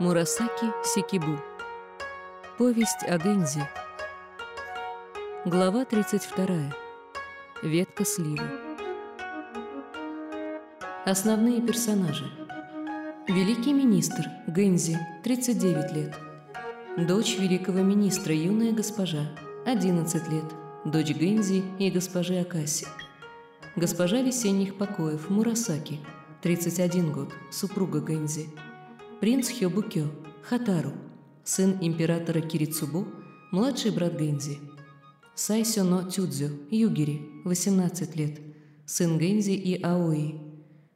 Мурасаки Сикибу. Повесть о Гэнзи. Глава 32. Ветка сливы. Основные персонажи. Великий министр Гэнзи, 39 лет. Дочь великого министра, юная госпожа, 11 лет. Дочь Гэнзи и госпожи Акаси. Госпожа весенних покоев Мурасаки, 31 год, супруга Гэнзи. Принц Хёбукё, Хатару, сын императора Кирицубу, младший брат Гэнзи. Сайсё но Тюдзю, Югири, 18 лет, сын Гэнзи и Аои.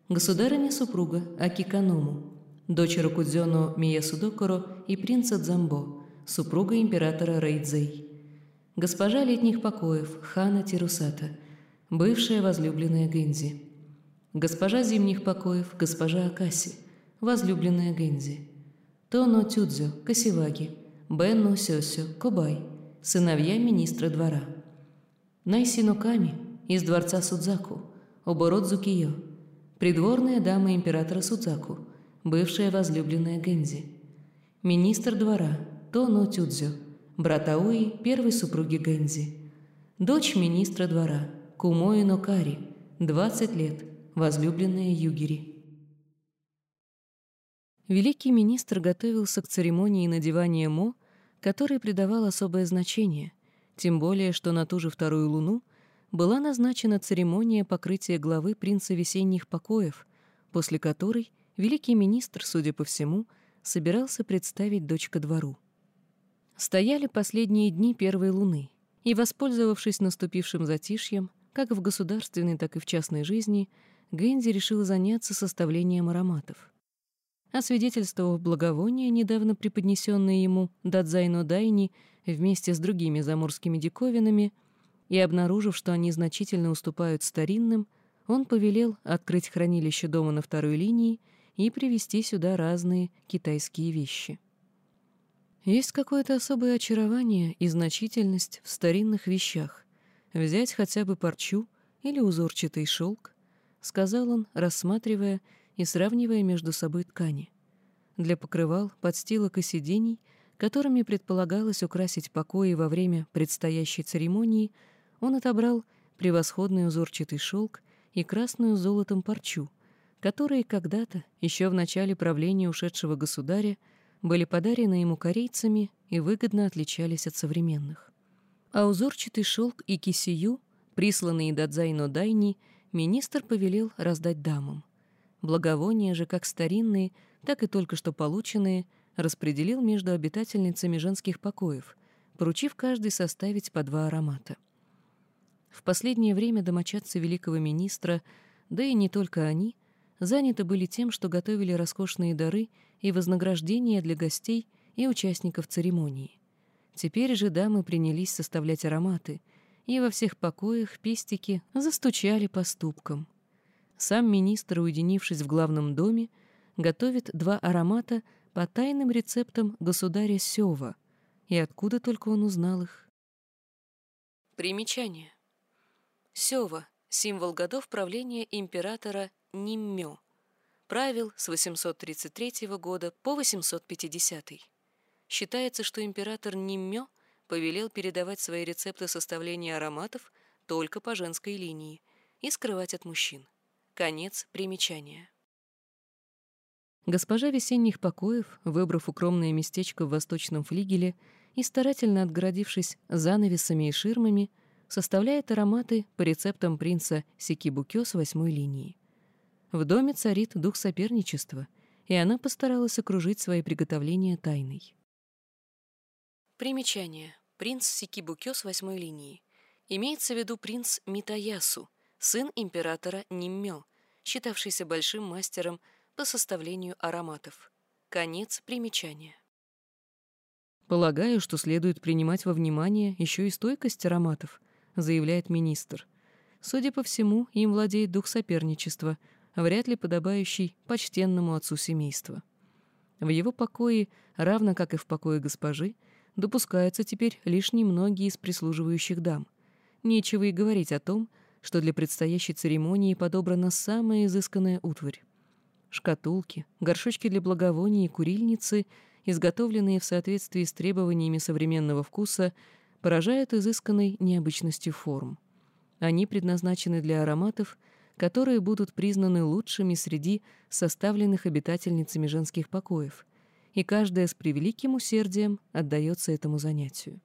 Государыня-супруга Акиканому, дочь Рокудзёно Миясудокоро и принца Дзамбо, супруга императора Рейдзей. Госпожа летних покоев Хана Тирусата – бывшая возлюбленная Гэнзи. Госпожа зимних покоев, госпожа Акаси, возлюбленная Гэнзи. Тоно Тюдзю, Касиваги, Бенно Сёсю, Кобай, сыновья министра двора. Найсино Ками из дворца Судзаку, Оборот Киё, придворная дама императора Судзаку, бывшая возлюбленная Гэнзи. Министр двора Тоно Тюдзю, брат Ауи, первой супруги Гэнзи. Дочь министра двора – Кумои Нокари, 20 лет, возлюбленная Югири. Великий министр готовился к церемонии надевания Мо, которой придавал особое значение, тем более, что на ту же вторую луну была назначена церемония покрытия главы принца весенних покоев, после которой великий министр, судя по всему, собирался представить дочь ко двору. Стояли последние дни первой луны, и, воспользовавшись наступившим затишьем, как в государственной, так и в частной жизни, Гэнди решил заняться составлением ароматов. Освидетельствовав благовония, недавно преподнесенные ему Дадзайно Дайни вместе с другими заморскими диковинами, и обнаружив, что они значительно уступают старинным, он повелел открыть хранилище дома на второй линии и привезти сюда разные китайские вещи. Есть какое-то особое очарование и значительность в старинных вещах, взять хотя бы парчу или узорчатый шелк, сказал он, рассматривая и сравнивая между собой ткани. Для покрывал, подстилок и сидений, которыми предполагалось украсить покои во время предстоящей церемонии, он отобрал превосходный узорчатый шелк и красную золотом парчу, которые когда-то, еще в начале правления ушедшего государя, были подарены ему корейцами и выгодно отличались от современных а узорчатый шелк и кисию, присланные Дадзайно Дайни, министр повелел раздать дамам. Благовония же, как старинные, так и только что полученные, распределил между обитательницами женских покоев, поручив каждой составить по два аромата. В последнее время домочадцы великого министра, да и не только они, заняты были тем, что готовили роскошные дары и вознаграждения для гостей и участников церемонии. Теперь же дамы принялись составлять ароматы, и во всех покоях пестики застучали по ступкам. Сам министр, уединившись в главном доме, готовит два аромата по тайным рецептам государя Сёва, и откуда только он узнал их. Примечание. Сёва — символ годов правления императора Ниммё. Правил с 833 года по 850. Считается, что император Ниммё повелел передавать свои рецепты составления ароматов только по женской линии и скрывать от мужчин. Конец примечания. Госпожа весенних покоев, выбрав укромное местечко в восточном флигеле и старательно отгородившись занавесами и ширмами, составляет ароматы по рецептам принца Сикибукё с восьмой линии. В доме царит дух соперничества, и она постаралась окружить свои приготовления тайной. Примечание. Принц Сикибукё с восьмой линии. Имеется в виду принц Митаясу, сын императора Ниммё, считавшийся большим мастером по составлению ароматов. Конец примечания. «Полагаю, что следует принимать во внимание еще и стойкость ароматов», заявляет министр. Судя по всему, им владеет дух соперничества, вряд ли подобающий почтенному отцу семейства. В его покое, равно как и в покое госпожи, допускаются теперь лишь немногие из прислуживающих дам. Нечего и говорить о том, что для предстоящей церемонии подобрана самая изысканная утварь. шкатулки, горшочки для благовоний и курильницы, изготовленные в соответствии с требованиями современного вкуса, поражают изысканной необычностью форм. Они предназначены для ароматов, которые будут признаны лучшими среди составленных обитательницами женских покоев, и каждая с превеликим усердием отдается этому занятию.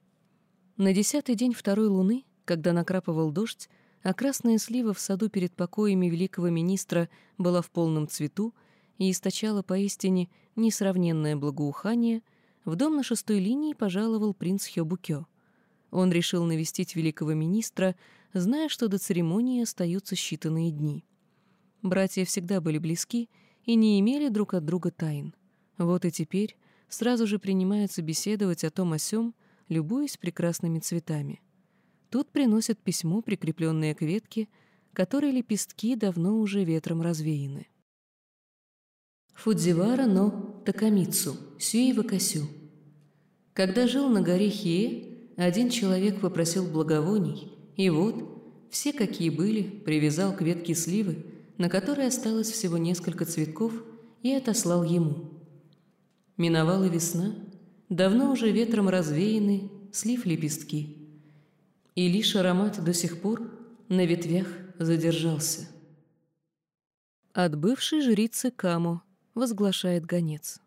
На десятый день второй луны, когда накрапывал дождь, а красная слива в саду перед покоями великого министра была в полном цвету и источала поистине несравненное благоухание, в дом на шестой линии пожаловал принц Хёбукё. Он решил навестить великого министра, зная, что до церемонии остаются считанные дни. Братья всегда были близки и не имели друг от друга тайн. Вот и теперь сразу же принимаются беседовать о том о сём, любуясь прекрасными цветами. Тут приносят письмо, прикрепленное к ветке, которой лепестки давно уже ветром развеяны. Фудзивара но Такамицу, Сюи Вакасю. Когда жил на горе Хие, один человек попросил благовоний, и вот, все какие были, привязал к ветке сливы, на которой осталось всего несколько цветков, и отослал ему. Миновала весна, давно уже ветром развеяны слив лепестки, и лишь аромат до сих пор на ветвях задержался. От бывшей жрицы Камо возглашает гонец.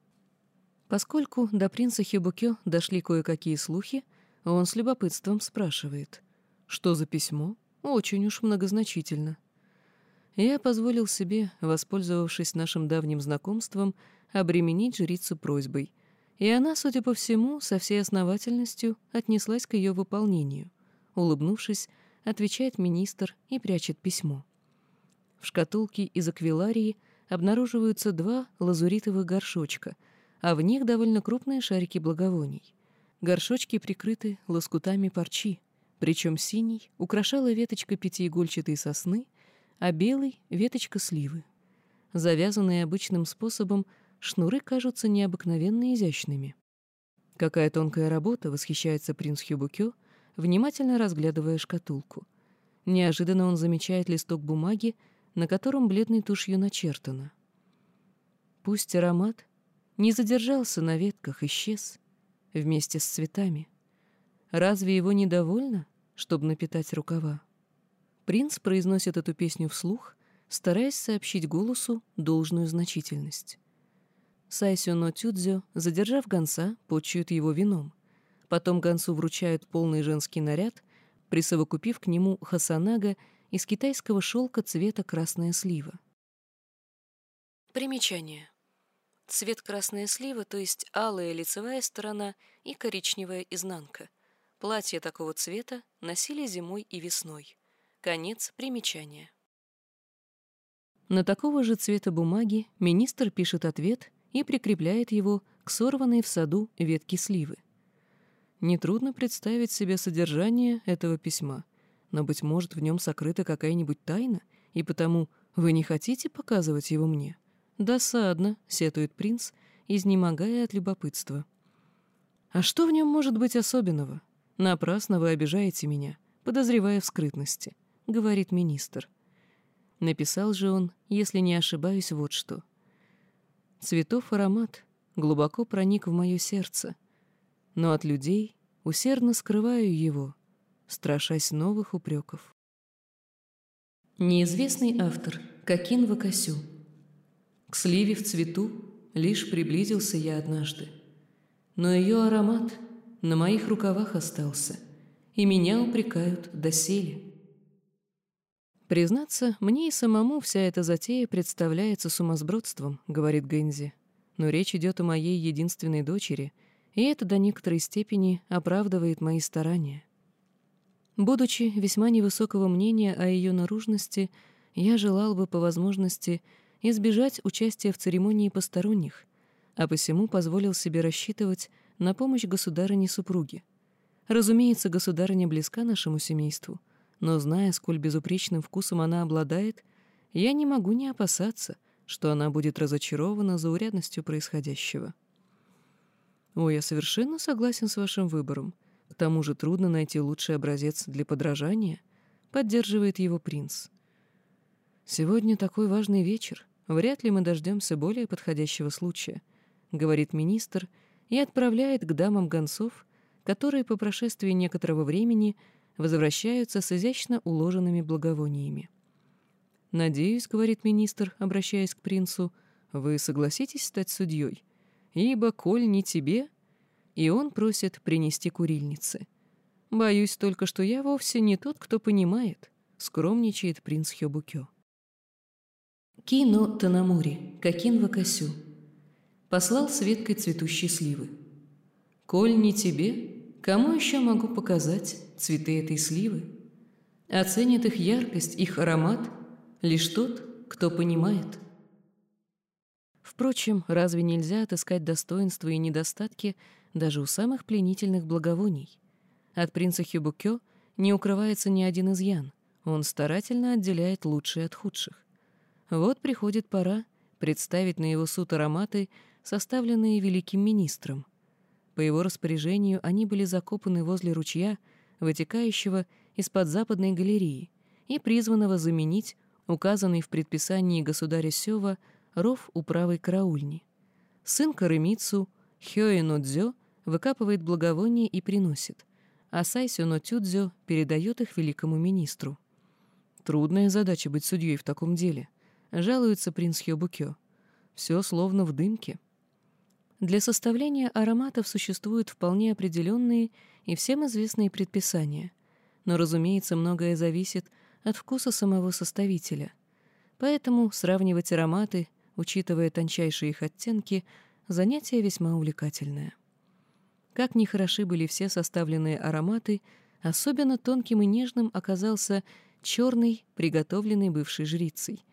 Поскольку до принца Хибукё дошли кое-какие слухи, он с любопытством спрашивает, что за письмо? Очень уж многозначительно. Я позволил себе, воспользовавшись нашим давним знакомством, обременить жрицу просьбой, и она, судя по всему, со всей основательностью отнеслась к ее выполнению. Улыбнувшись, отвечает министр и прячет письмо. В шкатулке из аквиларии обнаруживаются два лазуритовых горшочка, а в них довольно крупные шарики благовоний. Горшочки прикрыты лоскутами парчи, причем синий украшала веточка пятиигольчатой сосны, а белый — веточка сливы. Завязанные обычным способом, шнуры кажутся необыкновенно изящными. Какая тонкая работа, восхищается принц Хюбукё, внимательно разглядывая шкатулку. Неожиданно он замечает листок бумаги, на котором бледной тушью начертано. Пусть аромат не задержался на ветках, исчез — вместе с цветами. Разве его недовольно, чтобы напитать рукава? Принц произносит эту песню вслух, стараясь сообщить голосу должную значительность. Сайсю но Тюдзё, задержав гонца, почуют его вином. Потом гонцу вручают полный женский наряд, присовокупив к нему хасанага из китайского шелка цвета красная слива. Примечание. Цвет красная слива, то есть алая лицевая сторона и коричневая изнанка. Платья такого цвета носили зимой и весной. Конец примечания. На такого же цвета бумаги министр пишет ответ и прикрепляет его к сорванной в саду ветке сливы. Нетрудно представить себе содержание этого письма, но, быть может, в нем сокрыта какая-нибудь тайна, и потому вы не хотите показывать его мне. «Досадно», — сетует принц, изнемогая от любопытства. «А что в нем может быть особенного? Напрасно вы обижаете меня, подозревая в скрытности», — говорит министр. Написал же он, если не ошибаюсь, вот что. «Цветов аромат глубоко проник в мое сердце, но от людей усердно скрываю его, страшась новых упреков». Неизвестный автор Кокин Вакасю к сливе в цвету лишь приблизился я однажды. Но ее аромат на моих рукавах остался, и меня упрекают доселе. «Признаться, мне и самому вся эта затея представляется сумасбродством», — говорит Гэнзи. «Но речь идет о моей единственной дочери, и это до некоторой степени оправдывает мои старания». Будучи весьма невысокого мнения о ее наружности, я желал бы по возможности избежать участия в церемонии посторонних, а посему позволил себе рассчитывать на помощь государыне-супруги. Разумеется, государыня близка нашему семейству, но зная, сколь безупречным вкусом она обладает, я не могу не опасаться, что она будет разочарована заурядностью происходящего. О, я совершенно согласен с вашим выбором. К тому же трудно найти лучший образец для подражания, поддерживает его принц. Сегодня такой важный вечер, вряд ли мы дождемся более подходящего случая», — говорит министр и отправляет к дамам гонцов, которые по прошествии некоторого времени возвращаются с изящно уложенными благовониями. «Надеюсь», — говорит министр, обращаясь к принцу, — «вы согласитесь стать судьей? Ибо, коль не тебе...» И он просит принести курильницы. «Боюсь только, что я вовсе не тот, кто понимает», — скромничает принц Хёбукё. Кино Танамури, Какин Вакасю. Послал с веткой цветущей сливы. «Коль не тебе, кому еще могу показать цветы этой сливы? Оценит их яркость, их аромат — лишь тот, кто понимает. Впрочем, разве нельзя отыскать достоинства и недостатки даже у самых пленительных благовоний? От принца Хюбукё не укрывается ни один изъян, он старательно отделяет лучшие от худших. Вот приходит пора представить на его суд ароматы, составленные великим министром. По его распоряжению они были закопаны возле ручья, вытекающего из-под западной галереи, и призванного заменить указанный в предписании государя Сёва ров у правой караульни. Сын Карымицу, Дзё, выкапывает благовония и приносит, а Сайсюно Тюдзё передает их великому министру. Трудная задача быть судьей в таком деле, жалуется принц Хёбукё. Все словно в дымке. Для составления ароматов существуют вполне определенные и всем известные предписания, но, разумеется, многое зависит от вкуса самого составителя. Поэтому сравнивать ароматы, учитывая тончайшие их оттенки, занятие весьма увлекательное. Как ни хороши были все составленные ароматы, особенно тонким и нежным оказался черный, приготовленный бывшей жрицей.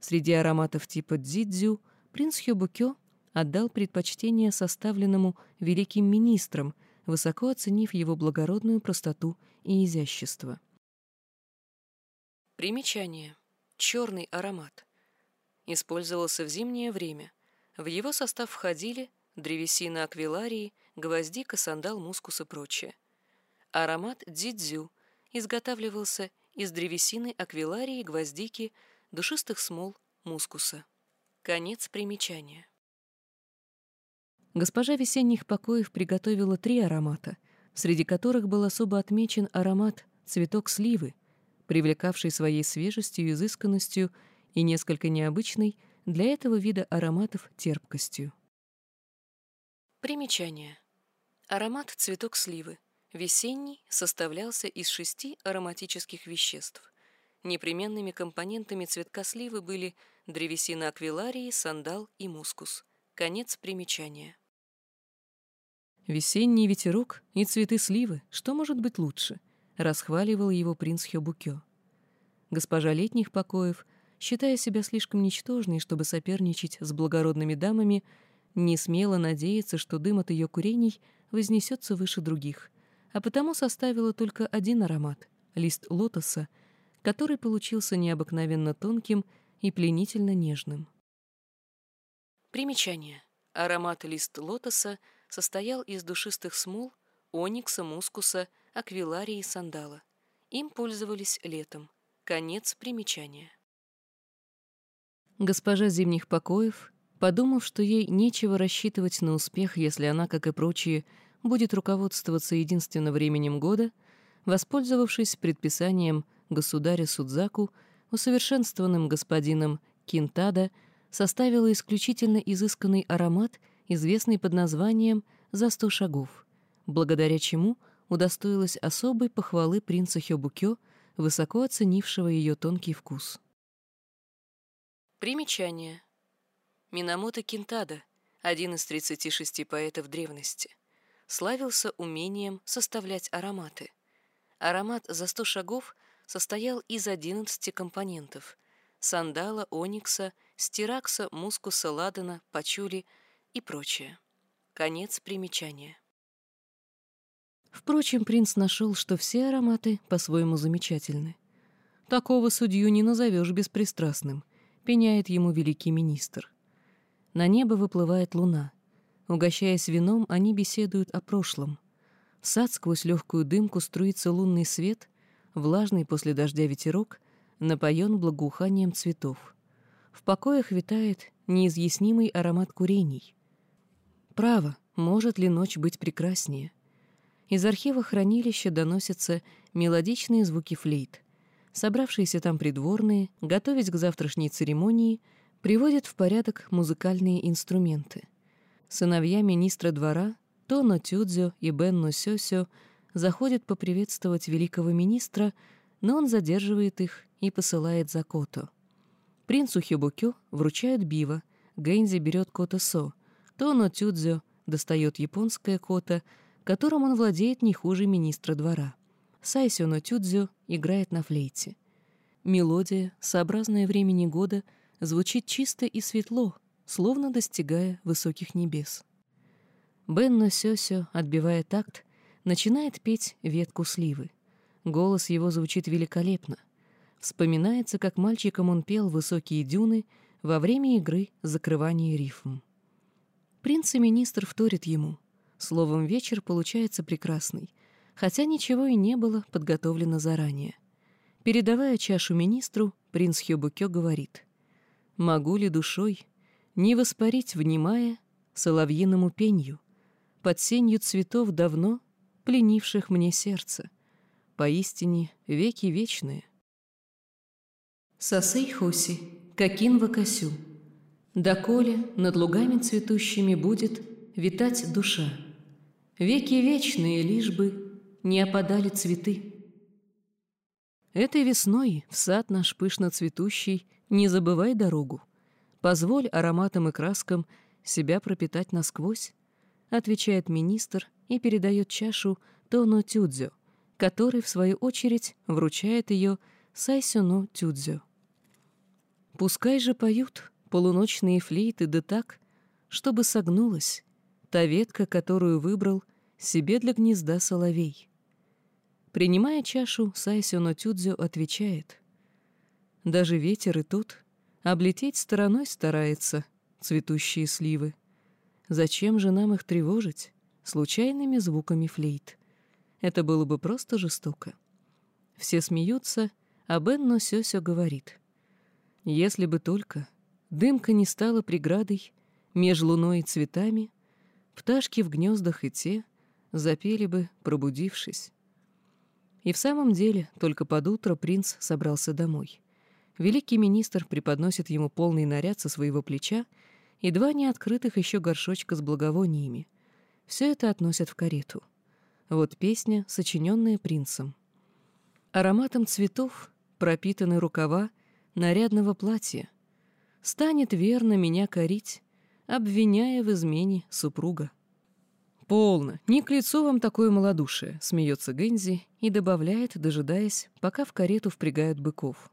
Среди ароматов типа дзидзю принц Хёбукё отдал предпочтение составленному великим министром, высоко оценив его благородную простоту и изящество. Примечание. Черный аромат. Использовался в зимнее время. В его состав входили древесина аквиларии, гвоздика, сандал, мускус и прочее. Аромат дзидзю изготавливался из древесины аквиларии, гвоздики, душистых смол, мускуса. Конец примечания. Госпожа весенних покоев приготовила три аромата, среди которых был особо отмечен аромат цветок сливы, привлекавший своей свежестью, изысканностью и несколько необычной для этого вида ароматов терпкостью. Примечание. Аромат цветок сливы. Весенний составлялся из шести ароматических веществ. Непременными компонентами цветка сливы были древесина аквиларии, сандал и мускус. Конец примечания. Весенний ветерок и цветы сливы, что может быть лучше — расхваливал его принц Хёбукё. Госпожа летних покоев, считая себя слишком ничтожной, чтобы соперничать с благородными дамами, не смела надеяться, что дым от ее курений вознесется выше других, а потому составила только один аромат — лист лотоса, который получился необыкновенно тонким и пленительно нежным. Примечание. Аромат лист лотоса состоял из душистых смол, оникса, мускуса — аквиларии и сандала. Им пользовались летом. Конец примечания. Госпожа зимних покоев, подумав, что ей нечего рассчитывать на успех, если она, как и прочие, будет руководствоваться единственно временем года, воспользовавшись предписанием государя Судзаку, усовершенствованным господином Кинтада, составила исключительно изысканный аромат, известный под названием «За сто шагов», благодаря чему – удостоилась особой похвалы принца Хёбукё, высоко оценившего ее тонкий вкус. Примечание. Минамото Кинтада, один из 36 поэтов древности, славился умением составлять ароматы. Аромат за 100 шагов состоял из 11 компонентов — сандала, оникса, стиракса, мускуса, ладана, пачули и прочее. Конец примечания. Впрочем, принц нашел, что все ароматы по-своему замечательны. «Такого судью не назовешь беспристрастным», — пеняет ему великий министр. На небо выплывает луна. Угощаясь вином, они беседуют о прошлом. В сад сквозь легкую дымку струится лунный свет, влажный после дождя ветерок, напоен благоуханием цветов. В покоях витает неизъяснимый аромат курений. Право, может ли ночь быть прекраснее? Из архива хранилища доносятся мелодичные звуки флейт. Собравшиеся там придворные, готовясь к завтрашней церемонии, приводят в порядок музыкальные инструменты. Сыновья министра двора, Тоно Тюдзё и Бенно Сёсё, заходят поприветствовать великого министра, но он задерживает их и посылает за Кото. Принцу Хибукю вручают бива, Гэнзи берет Кото-со, Тоно Тюдзё достает японское Кото, которым он владеет не хуже министра двора. Сайсюно Тюдзю играет на флейте. Мелодия, сообразная времени года, звучит чисто и светло, словно достигая высоких небес. Бенно Сёсё, отбивая такт, начинает петь ветку сливы. Голос его звучит великолепно. Вспоминается, как мальчиком он пел высокие дюны во время игры закрывания рифм. Принц и министр вторит ему. Словом, вечер получается прекрасный, хотя ничего и не было подготовлено заранее. Передавая чашу министру, принц Хёбукё говорит, «Могу ли душой не воспарить, внимая соловьиному пенью, под сенью цветов давно пленивших мне сердце, поистине веки вечные». Сосей Хоси, Какин Вакасю, Доколе над лугами цветущими будет витать душа, Веки вечные, лишь бы не опадали цветы. Этой весной в сад наш пышно цветущий не забывай дорогу. Позволь ароматам и краскам себя пропитать насквозь, отвечает министр и передает чашу Тоно Тюдзё, который, в свою очередь, вручает ее Сайсюно Тюдзё. Пускай же поют полуночные флейты да так, чтобы согнулась та ветка, которую выбрал себе для гнезда соловей. Принимая чашу, Сайсюно Тюдзю отвечает. Даже ветер и тут облететь стороной старается цветущие сливы. Зачем же нам их тревожить случайными звуками флейт? Это было бы просто жестоко. Все смеются, а Бенно Сёсё говорит. Если бы только дымка не стала преградой меж луной и цветами, Пташки в гнездах и те запели бы, пробудившись. И в самом деле, только под утро принц собрался домой. Великий министр преподносит ему полный наряд со своего плеча и два неоткрытых еще горшочка с благовониями. Все это относят в карету. Вот песня, сочиненная принцем. Ароматом цветов пропитаны рукава нарядного платья. Станет верно меня корить, обвиняя в измене супруга. «Полно, не к лицу вам такое малодушие», — смеется Гензи и добавляет, дожидаясь, пока в карету впрягают быков.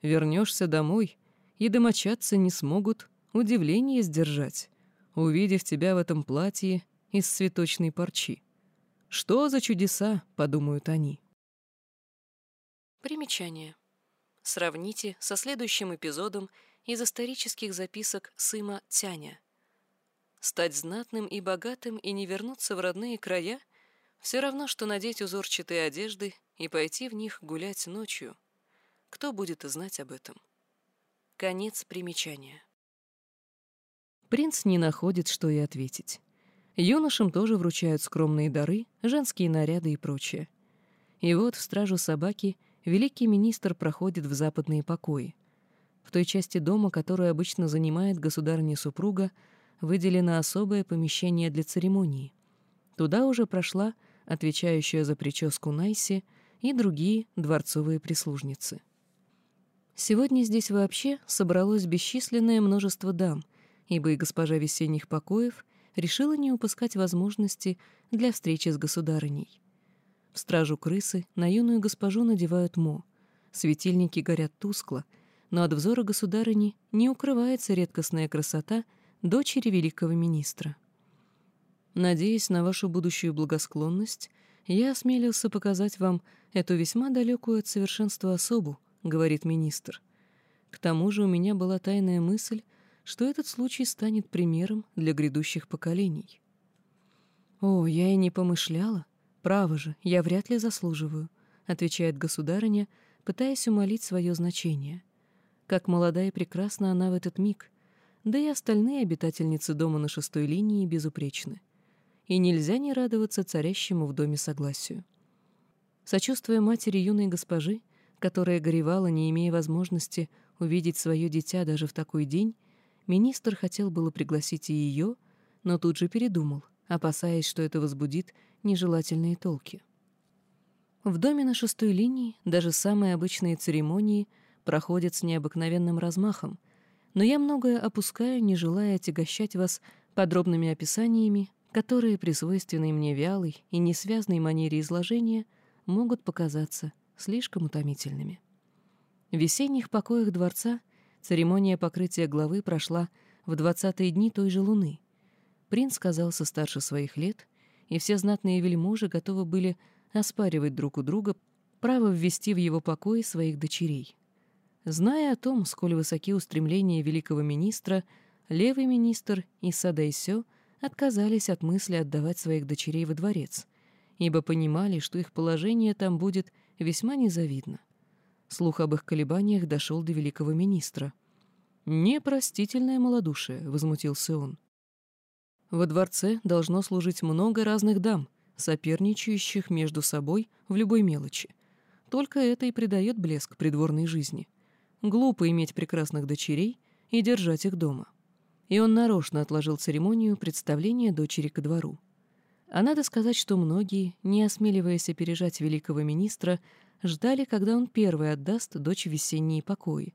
«Вернешься домой, и домочадцы не смогут удивление сдержать, увидев тебя в этом платье из цветочной парчи. Что за чудеса?» — подумают они. Примечание. Сравните со следующим эпизодом из исторических записок Сыма Тяня — Стать знатным и богатым и не вернуться в родные края — все равно, что надеть узорчатые одежды и пойти в них гулять ночью. Кто будет знать об этом? Конец примечания. Принц не находит, что и ответить. Юношам тоже вручают скромные дары, женские наряды и прочее. И вот в стражу собаки великий министр проходит в западные покои. В той части дома, которую обычно занимает государыня-супруга, выделено особое помещение для церемонии. Туда уже прошла отвечающая за прическу Найси и другие дворцовые прислужницы. Сегодня здесь вообще собралось бесчисленное множество дам, ибо и госпожа весенних покоев решила не упускать возможности для встречи с государыней. В стражу крысы на юную госпожу надевают мо. Светильники горят тускло, но от взора государыни не укрывается редкостная красота — дочери великого министра. Надеясь на вашу будущую благосклонность, я осмелился показать вам эту весьма далекую от совершенства особу, говорит министр. К тому же у меня была тайная мысль, что этот случай станет примером для грядущих поколений. О, я и не помышляла. Право же, я вряд ли заслуживаю, отвечает государыня, пытаясь умолить свое значение. Как молода и прекрасна она в этот миг, да и остальные обитательницы дома на шестой линии безупречны. И нельзя не радоваться царящему в доме согласию. Сочувствуя матери юной госпожи, которая горевала, не имея возможности увидеть свое дитя даже в такой день, министр хотел было пригласить и ее, но тут же передумал, опасаясь, что это возбудит нежелательные толки. В доме на шестой линии даже самые обычные церемонии проходят с необыкновенным размахом, но я многое опускаю, не желая отягощать вас подробными описаниями, которые при свойственной мне вялой и несвязной манере изложения могут показаться слишком утомительными. В весенних покоях дворца церемония покрытия главы прошла в двадцатые дни той же луны. Принц казался старше своих лет, и все знатные вельможи готовы были оспаривать друг у друга право ввести в его покои своих дочерей. Зная о том, сколь высоки устремления великого министра, левый министр и Садайсё отказались от мысли отдавать своих дочерей во дворец, ибо понимали, что их положение там будет весьма незавидно. Слух об их колебаниях дошел до великого министра. «Непростительное малодушие», — возмутился он. «Во дворце должно служить много разных дам, соперничающих между собой в любой мелочи. Только это и придает блеск придворной жизни. Глупо иметь прекрасных дочерей и держать их дома». И он нарочно отложил церемонию представления дочери ко двору. А надо сказать, что многие, не осмеливаясь опережать великого министра, ждали, когда он первый отдаст дочь в весенние покои.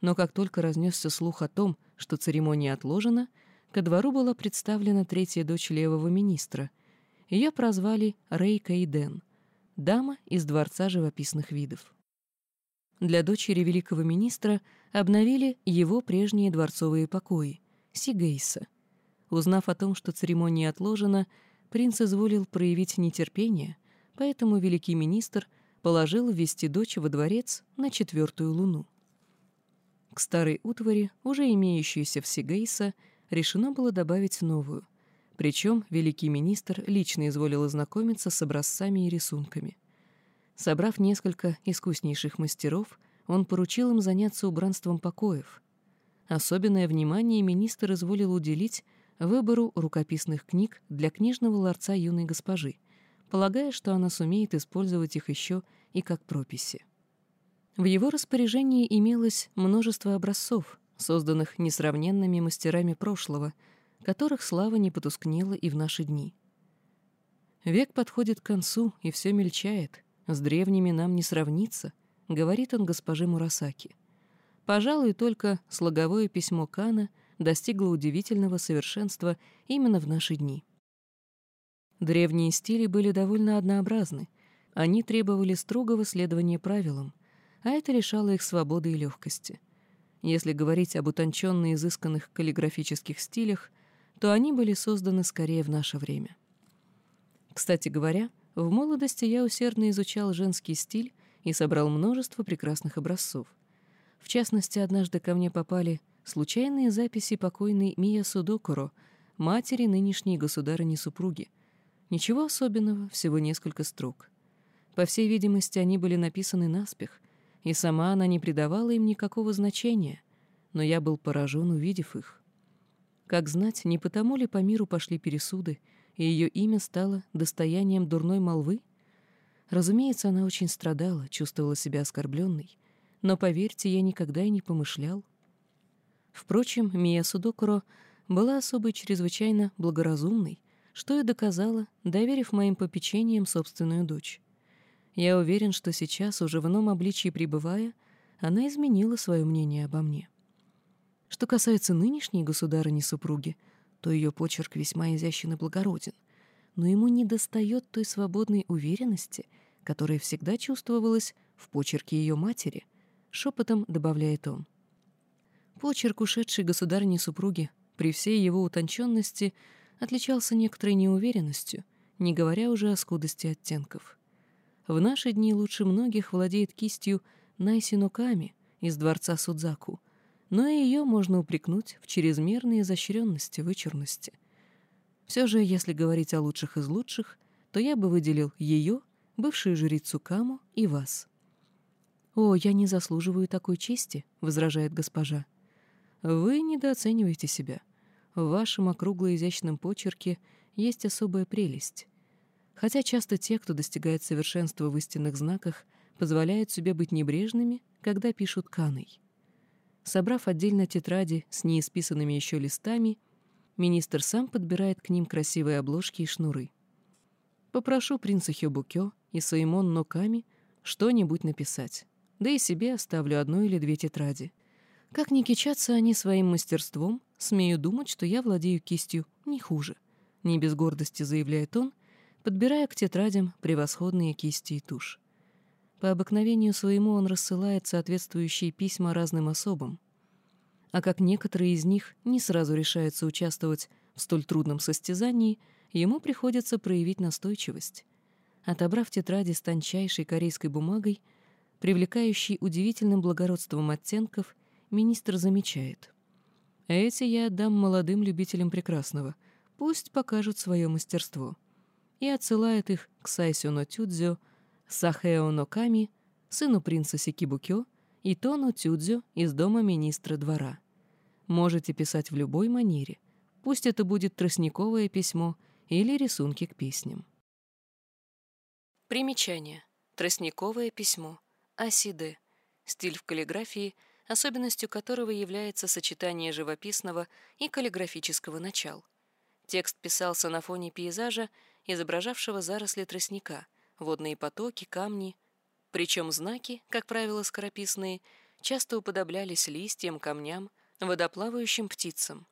Но как только разнесся слух о том, что церемония отложена, ко двору была представлена третья дочь левого министра. Ее прозвали Рейка Иден, дама из Дворца живописных видов. Для дочери великого министра обновили его прежние дворцовые покои, Сигейса. Узнав о том, что церемония отложена, принц изволил проявить нетерпение, поэтому великий министр положил ввести дочь во дворец на четвертую луну. К старой утвари, уже имеющейся в Сигейса, решено было добавить новую, причем великий министр лично изволил ознакомиться с образцами и рисунками. Собрав несколько искуснейших мастеров, он поручил им заняться убранством покоев. Особенное внимание министр изволил уделить выбору рукописных книг для книжного ларца юной госпожи, полагая, что она сумеет использовать их еще и как прописи. В его распоряжении имелось множество образцов, созданных несравненными мастерами прошлого, которых слава не потускнела и в наши дни. «Век подходит к концу, и все мельчает. С древними нам не сравнится», — говорит он госпоже Мурасаки. Пожалуй, только слоговое письмо Кана — достигла удивительного совершенства именно в наши дни. Древние стили были довольно однообразны, они требовали строгого следования правилам, а это лишало их свободы и легкости. Если говорить об утонченно изысканных каллиграфических стилях, то они были созданы скорее в наше время. Кстати говоря, в молодости я усердно изучал женский стиль и собрал множество прекрасных образцов. В частности, однажды ко мне попали Случайные записи покойной Мия Судокуро, матери нынешней государыни-супруги. Ничего особенного, всего несколько строк. По всей видимости, они были написаны наспех, и сама она не придавала им никакого значения, но я был поражен, увидев их. Как знать, не потому ли по миру пошли пересуды, и ее имя стало достоянием дурной молвы? Разумеется, она очень страдала, чувствовала себя оскорбленной, но, поверьте, я никогда и не помышлял, Впрочем, Мия Судокуро была особой чрезвычайно благоразумной, что и доказала, доверив моим попечениям собственную дочь. Я уверен, что сейчас, уже в ином обличии пребывая, она изменила свое мнение обо мне. Что касается нынешней государыни-супруги, то ее почерк весьма изящен и благороден, но ему недостает той свободной уверенности, которая всегда чувствовалась в почерке ее матери, шепотом добавляет он. Почерк ушедшей государни-супруги при всей его утонченности отличался некоторой неуверенностью, не говоря уже о скудости оттенков. В наши дни лучше многих владеет кистью Найсинуками из дворца Судзаку, но и ее можно упрекнуть в чрезмерной изощренности, вычурности. Все же, если говорить о лучших из лучших, то я бы выделил ее, бывшую жрицу Каму и вас. «О, я не заслуживаю такой чести», — возражает госпожа. «Вы недооцениваете себя. В вашем округло-изящном почерке есть особая прелесть. Хотя часто те, кто достигает совершенства в истинных знаках, позволяют себе быть небрежными, когда пишут каной. Собрав отдельно тетради с неисписанными еще листами, министр сам подбирает к ним красивые обложки и шнуры. Попрошу принца Хёбукё и Саймон Ноками что-нибудь написать, да и себе оставлю одну или две тетради. Как ни кичатся они своим мастерством, смею думать, что я владею кистью не хуже. Не без гордости заявляет он, подбирая к тетрадям превосходные кисти и тушь. По обыкновению своему он рассылает соответствующие письма разным особам. А как некоторые из них не сразу решаются участвовать в столь трудном состязании, ему приходится проявить настойчивость. Отобрав тетради с тончайшей корейской бумагой, привлекающей удивительным благородством оттенков, министр замечает. «Эти я отдам молодым любителям прекрасного, пусть покажут свое мастерство» и отсылает их к Сайсюно Тюдзё, Сахео Ноками, сыну принца Сикибукё и Тоно Тюдзё из дома министра двора. Можете писать в любой манере, пусть это будет тростниковое письмо или рисунки к песням. Примечание. Тростниковое письмо. Асиде. Стиль в каллиграфии, особенностью которого является сочетание живописного и каллиграфического начал. Текст писался на фоне пейзажа изображавшего заросли тростника, водные потоки, камни. Причем знаки, как правило, скорописные, часто уподоблялись листьям, камням, водоплавающим птицам.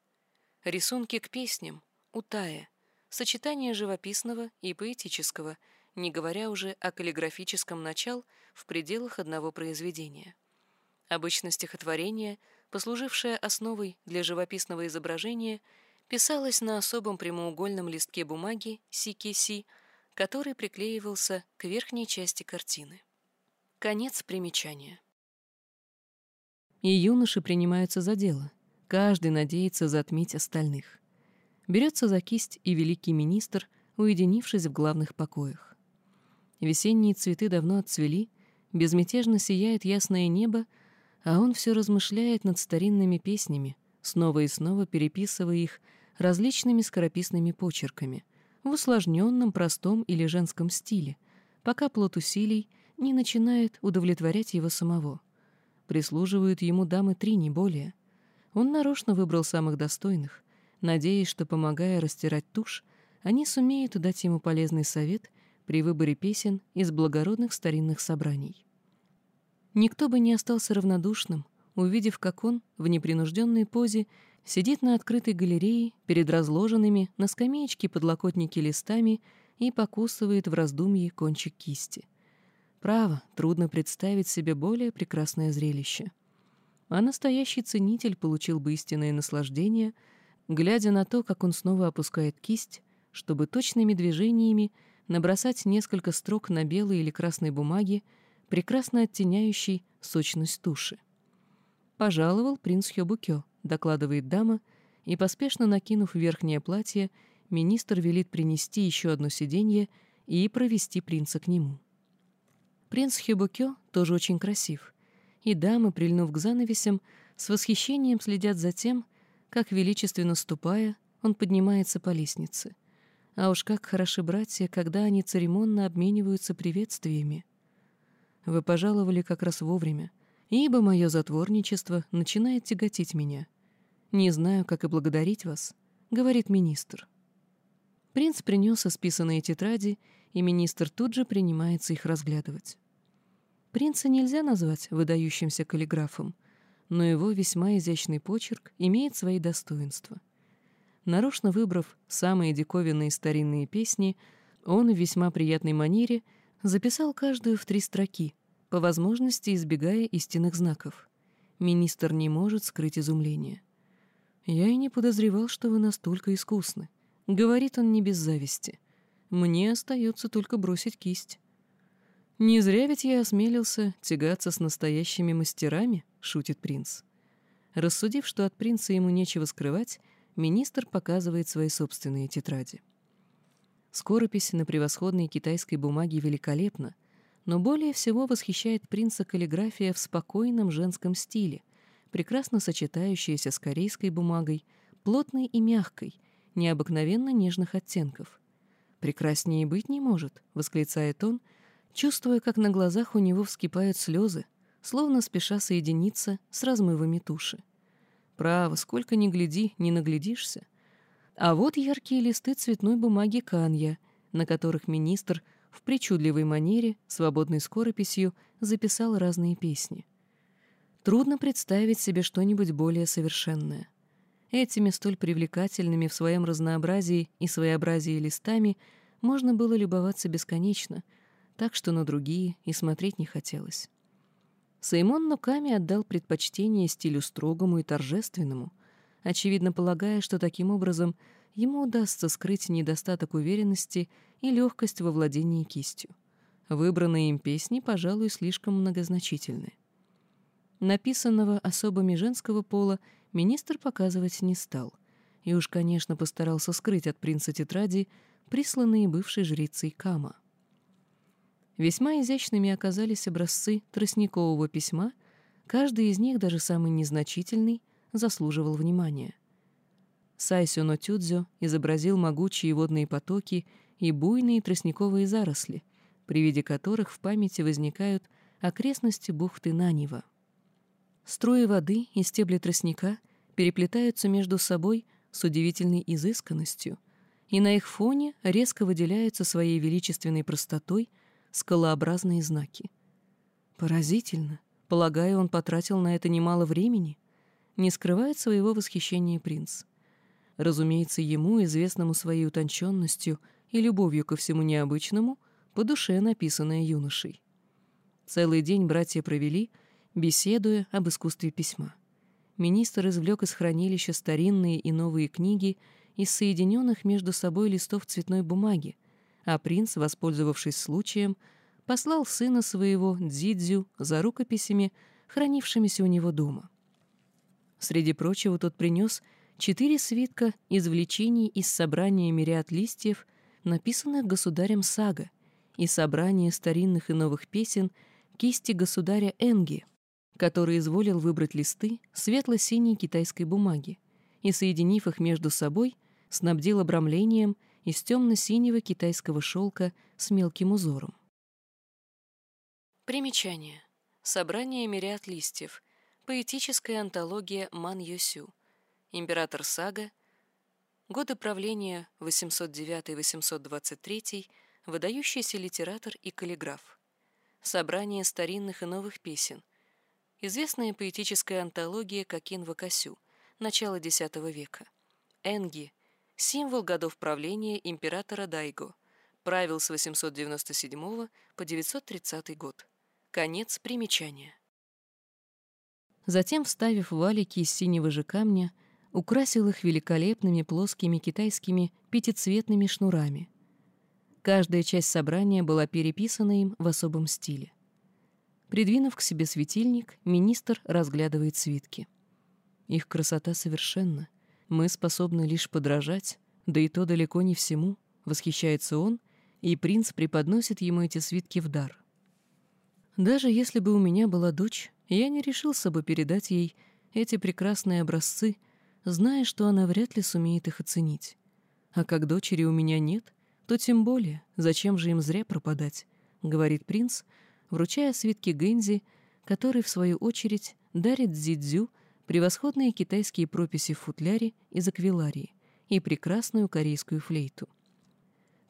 Рисунки к песням, утая, сочетание живописного и поэтического, не говоря уже о каллиграфическом начал в пределах одного произведения. Обычно стихотворение, послужившее основой для живописного изображения, писалось на особом прямоугольном листке бумаги сикиси, который приклеивался к верхней части картины. Конец примечания. И юноши принимаются за дело. Каждый надеется затмить остальных. Берется за кисть и великий министр, уединившись в главных покоях. Весенние цветы давно отцвели, безмятежно сияет ясное небо, а он все размышляет над старинными песнями, снова и снова переписывая их различными скорописными почерками, в усложненном, простом или женском стиле, пока плод усилий не начинает удовлетворять его самого. Прислуживают ему дамы три, не более. Он нарочно выбрал самых достойных, надеясь, что, помогая растирать тушь, они сумеют дать ему полезный совет при выборе песен из благородных старинных собраний. Никто бы не остался равнодушным, увидев, как он в непринужденной позе сидит на открытой галерее перед разложенными на скамеечке подлокотники листами и покусывает в раздумье кончик кисти. Право, трудно представить себе более прекрасное зрелище. А настоящий ценитель получил бы истинное наслаждение, глядя на то, как он снова опускает кисть, чтобы точными движениями набросать несколько строк на белой или красной бумаге, прекрасно оттеняющей сочность туши. Пожаловал принц Хёбукё, докладывает дама, и, поспешно накинув верхнее платье, министр велит принести еще одно сиденье и провести принца к нему. Принц Хюбукё тоже очень красив, и дамы, прильнув к занавесям, с восхищением следят за тем, как, величественно ступая, он поднимается по лестнице. А уж как хороши братья, когда они церемонно обмениваются приветствиями. Вы пожаловали как раз вовремя, ибо мое затворничество начинает тяготить меня. «Не знаю, как и благодарить вас», — говорит министр. Принц принес исписанные тетради, и министр тут же принимается их разглядывать. Принца нельзя назвать выдающимся каллиграфом, но его весьма изящный почерк имеет свои достоинства. Нарочно выбрав самые диковинные старинные песни, он в весьма приятной манере записал каждую в три строки, по возможности избегая истинных знаков. Министр не может скрыть изумление. «Я и не подозревал, что вы настолько искусны», — говорит он не без зависти. «Мне остается только бросить кисть». «Не зря ведь я осмелился тягаться с настоящими мастерами», — шутит принц. Рассудив, что от принца ему нечего скрывать, министр показывает свои собственные тетради. Скоропись на превосходной китайской бумаге великолепна, но более всего восхищает принца каллиграфия в спокойном женском стиле, прекрасно сочетающаяся с корейской бумагой, плотной и мягкой, необыкновенно нежных оттенков. «Прекраснее быть не может», — восклицает он, чувствуя, как на глазах у него вскипают слезы, словно спеша соединиться с размывами туши. Право, сколько ни гляди, не наглядишься. А вот яркие листы цветной бумаги канья, на которых министр в причудливой манере, свободной скорописью, записал разные песни. Трудно представить себе что-нибудь более совершенное. Этими столь привлекательными в своем разнообразии и своеобразии листами можно было любоваться бесконечно, так что на другие и смотреть не хотелось. Саймон Нуками отдал предпочтение стилю строгому и торжественному, очевидно полагая, что таким образом ему удастся скрыть недостаток уверенности и легкость во владении кистью. Выбранные им песни, пожалуй, слишком многозначительны. Написанного особами женского пола министр показывать не стал, и уж, конечно, постарался скрыть от принца тетради, присланные бывшей жрицей Кама. Весьма изящными оказались образцы тростникового письма, каждый из них, даже самый незначительный, заслуживал внимания. Сайсюно Тюдзё изобразил могучие водные потоки и буйные тростниковые заросли, при виде которых в памяти возникают окрестности бухты Нанива. Струи воды и стебли тростника переплетаются между собой с удивительной изысканностью, и на их фоне резко выделяются своей величественной простотой скалообразные знаки. Поразительно. Полагаю, он потратил на это немало времени. Не скрывает своего восхищения принц. Разумеется, ему, известному своей утонченностью и любовью ко всему необычному, по душе написанное юношей. Целый день братья провели — беседуя об искусстве письма. Министр извлек из хранилища старинные и новые книги из соединенных между собой листов цветной бумаги, а принц, воспользовавшись случаем, послал сына своего Дзидзю за рукописями, хранившимися у него дома. Среди прочего тот принес четыре свитка извлечений из собрания мириад листьев, написанных государем Сага, и собрание старинных и новых песен кисти государя Энги — который изволил выбрать листы светло-синей китайской бумаги и, соединив их между собой, снабдил обрамлением из темно-синего китайского шелка с мелким узором. Примечание. Собрание мириад листьев. Поэтическая антология Ман Йосю. Император Сага. Годы правления 809-823. Выдающийся литератор и каллиграф. Собрание старинных и новых песен – Известная поэтическая антология Кокин Вакасю, начало X века. Энги – символ годов правления императора Дайго, правил с 897 по 930 год. Конец примечания. Затем, вставив валики из синего же камня, украсил их великолепными плоскими китайскими пятицветными шнурами. Каждая часть собрания была переписана им в особом стиле. Придвинув к себе светильник, министр разглядывает свитки. Их красота совершенна. Мы способны лишь подражать, да и то далеко не всему, восхищается он, и принц преподносит ему эти свитки в дар. Даже если бы у меня была дочь, я не решился бы передать ей эти прекрасные образцы, зная, что она вряд ли сумеет их оценить. А как дочери у меня нет, то тем более, зачем же им зря пропадать, — говорит принц, вручая свитки Гэнзи, который, в свою очередь, дарит Дзидзю превосходные китайские прописи в футляре из аквиларии и прекрасную корейскую флейту.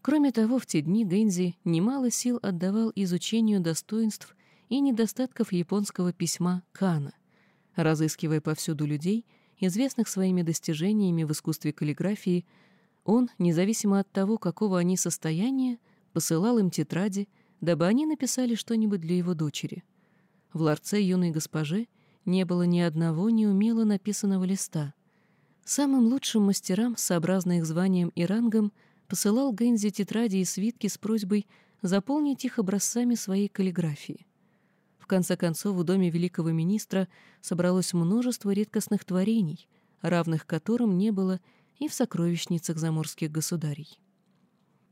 Кроме того, в те дни Гэнзи немало сил отдавал изучению достоинств и недостатков японского письма Кана, разыскивая повсюду людей, известных своими достижениями в искусстве каллиграфии, он, независимо от того, какого они состояния, посылал им тетради, дабы они написали что-нибудь для его дочери. В ларце юной госпожи не было ни одного неумело написанного листа. Самым лучшим мастерам, сообразно их званием и рангом, посылал Гэнзи тетради и свитки с просьбой заполнить их образцами своей каллиграфии. В конце концов, в доме великого министра собралось множество редкостных творений, равных которым не было и в сокровищницах заморских государей.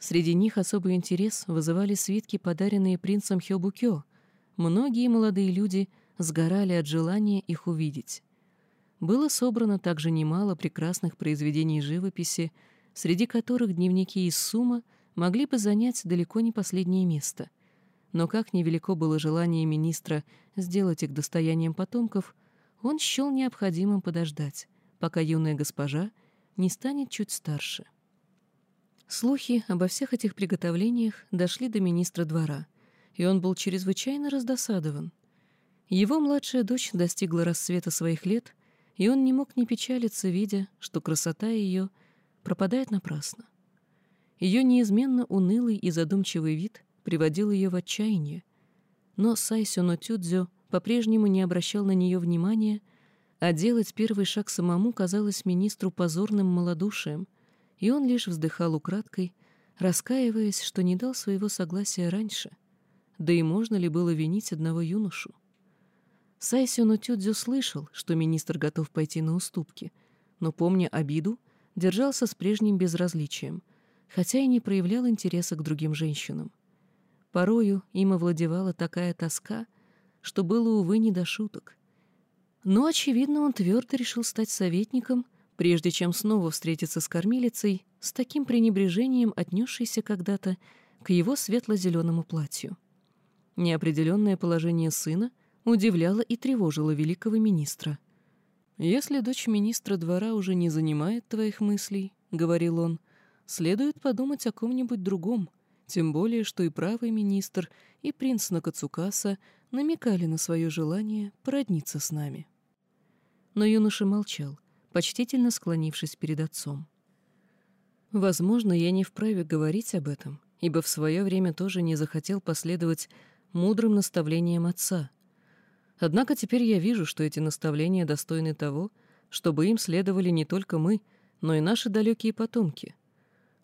Среди них особый интерес вызывали свитки, подаренные принцем Хёбукё. Многие молодые люди сгорали от желания их увидеть. Было собрано также немало прекрасных произведений живописи, среди которых дневники из Сума могли бы занять далеко не последнее место. Но как невелико было желание министра сделать их достоянием потомков, он счел необходимым подождать, пока юная госпожа не станет чуть старше. Слухи обо всех этих приготовлениях дошли до министра двора, и он был чрезвычайно раздосадован. Его младшая дочь достигла расцвета своих лет и он не мог не печалиться, видя, что красота ее пропадает напрасно. Ее неизменно унылый и задумчивый вид приводил ее в отчаяние, но Сайсюно Тюдзю по-прежнему не обращал на нее внимания, а делать первый шаг самому казалось министру позорным малодушием, и он лишь вздыхал украдкой, раскаиваясь, что не дал своего согласия раньше. Да и можно ли было винить одного юношу? Сайсюно Тюдзю слышал, что министр готов пойти на уступки, но, помня обиду, держался с прежним безразличием, хотя и не проявлял интереса к другим женщинам. Порою им овладевала такая тоска, что было, увы, не до шуток. Но, очевидно, он твердо решил стать советником, прежде чем снова встретиться с кормилицей, с таким пренебрежением, отнесшейся когда-то к его светло-зеленому платью. Неопределенное положение сына удивляло и тревожило великого министра. «Если дочь министра двора уже не занимает твоих мыслей, — говорил он, — следует подумать о ком-нибудь другом, тем более, что и правый министр, и принц Накацукаса намекали на свое желание породниться с нами». Но юноша молчал, почтительно склонившись перед отцом. Возможно, я не вправе говорить об этом, ибо в свое время тоже не захотел последовать мудрым наставлениям отца — Однако теперь я вижу, что эти наставления достойны того, чтобы им следовали не только мы, но и наши далекие потомки.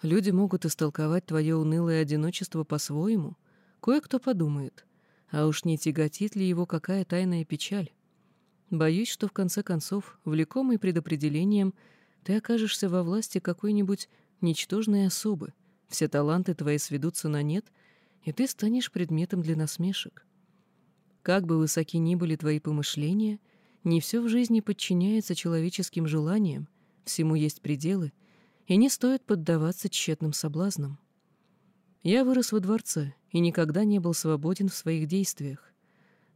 Люди могут истолковать твое унылое одиночество по-своему. Кое-кто подумает, а уж не тяготит ли его какая тайная печаль. Боюсь, что в конце концов, влекомый предопределением, ты окажешься во власти какой-нибудь ничтожной особы, все таланты твои сведутся на нет, и ты станешь предметом для насмешек. Как бы высоки ни были твои помышления, не все в жизни подчиняется человеческим желаниям, всему есть пределы, и не стоит поддаваться тщетным соблазнам. Я вырос во дворце и никогда не был свободен в своих действиях.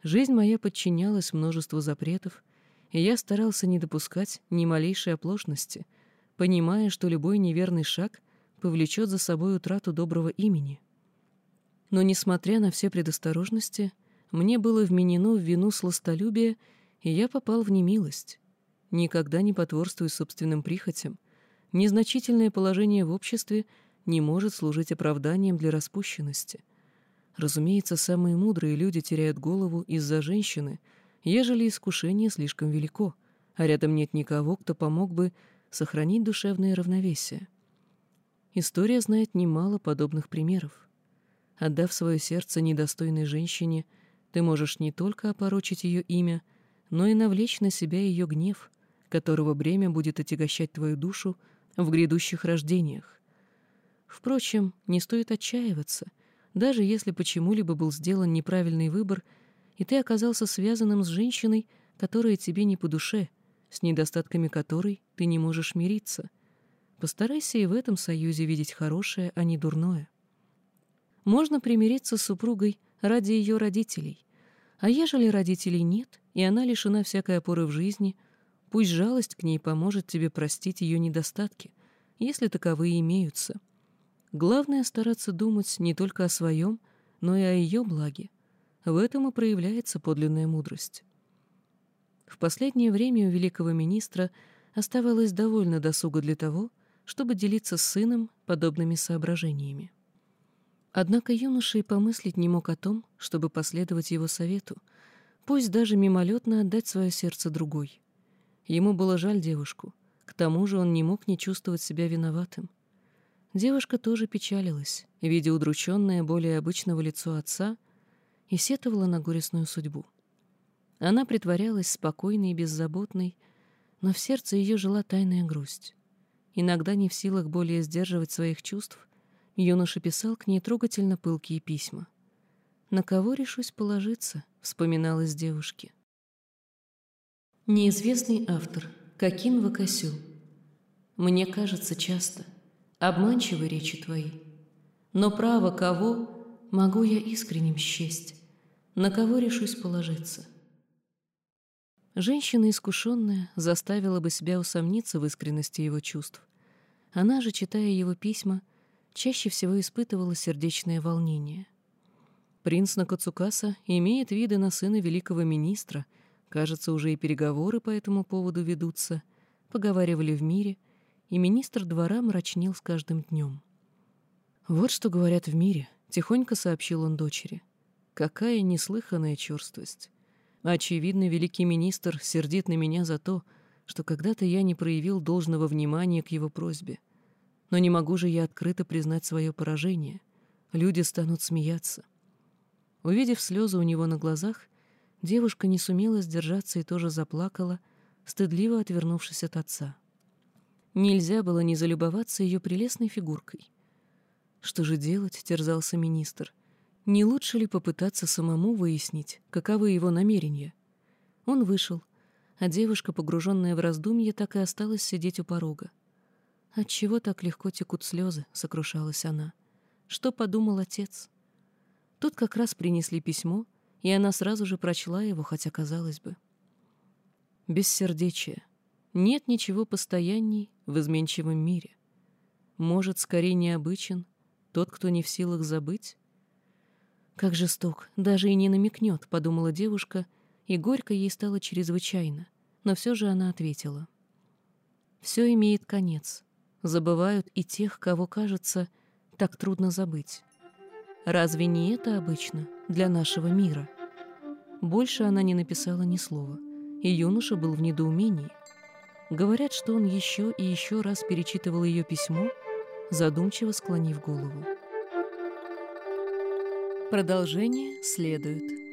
Жизнь моя подчинялась множеству запретов, и я старался не допускать ни малейшей оплошности, понимая, что любой неверный шаг повлечет за собой утрату доброго имени. Но, несмотря на все предосторожности, мне было вменено в вину сластолюбие, и я попал в немилость. Никогда не потворствуй собственным прихотям. Незначительное положение в обществе не может служить оправданием для распущенности. Разумеется, самые мудрые люди теряют голову из-за женщины, ежели искушение слишком велико, а рядом нет никого, кто помог бы сохранить душевное равновесие. История знает немало подобных примеров. Отдав свое сердце недостойной женщине — ты можешь не только опорочить ее имя, но и навлечь на себя ее гнев, которого бремя будет отягощать твою душу в грядущих рождениях. Впрочем, не стоит отчаиваться, даже если почему-либо был сделан неправильный выбор, и ты оказался связанным с женщиной, которая тебе не по душе, с недостатками которой ты не можешь мириться. Постарайся и в этом союзе видеть хорошее, а не дурное. Можно примириться с супругой ради ее родителей. А ежели родителей нет, и она лишена всякой опоры в жизни, пусть жалость к ней поможет тебе простить ее недостатки, если таковые имеются. Главное — стараться думать не только о своем, но и о ее благе. В этом и проявляется подлинная мудрость. В последнее время у великого министра оставалось довольно досуга для того, чтобы делиться с сыном подобными соображениями. Однако юноша и помыслить не мог о том, чтобы последовать его совету, пусть даже мимолетно отдать свое сердце другой. Ему было жаль девушку, к тому же он не мог не чувствовать себя виноватым. Девушка тоже печалилась, видя удрученное более обычного лицо отца, и сетовала на горестную судьбу. Она притворялась спокойной и беззаботной, но в сердце ее жила тайная грусть. Иногда не в силах более сдерживать своих чувств, Юноша писал к ней трогательно пылкие письма. «На кого решусь положиться?» — вспоминалось девушке. Неизвестный автор. Какин Вакасю. Мне кажется часто, обманчивы речи твои. Но право кого могу я искренним счесть, на кого решусь положиться? Женщина искушенная заставила бы себя усомниться в искренности его чувств. Она же, читая его письма, чаще всего испытывала сердечное волнение. Принц Накацукаса имеет виды на сына великого министра, кажется, уже и переговоры по этому поводу ведутся, поговаривали в мире, и министр двора мрачнел с каждым днем. «Вот что говорят в мире», — тихонько сообщил он дочери. «Какая неслыханная черствость! Очевидно, великий министр сердит на меня за то, что когда-то я не проявил должного внимания к его просьбе. Но не могу же я открыто признать свое поражение. Люди станут смеяться. Увидев слезы у него на глазах, девушка не сумела сдержаться и тоже заплакала, стыдливо отвернувшись от отца. Нельзя было не залюбоваться ее прелестной фигуркой. «Что же делать?» — терзался министр. «Не лучше ли попытаться самому выяснить, каковы его намерения?» Он вышел, а девушка, погруженная в раздумье, так и осталась сидеть у порога. «Отчего так легко текут слезы?» — сокрушалась она. «Что подумал отец?» Тут как раз принесли письмо, и она сразу же прочла его, хотя казалось бы. Бессердечие. Нет ничего постоянней в изменчивом мире. Может, скорее необычен тот, кто не в силах забыть? Как жесток, даже и не намекнет, подумала девушка, и горько ей стало чрезвычайно, но все же она ответила. Все имеет конец, забывают и тех, кого, кажется, так трудно забыть. Разве не это обычно для нашего мира? Больше она не написала ни слова, и юноша был в недоумении. Говорят, что он еще и еще раз перечитывал ее письмо, задумчиво склонив голову. Продолжение следует.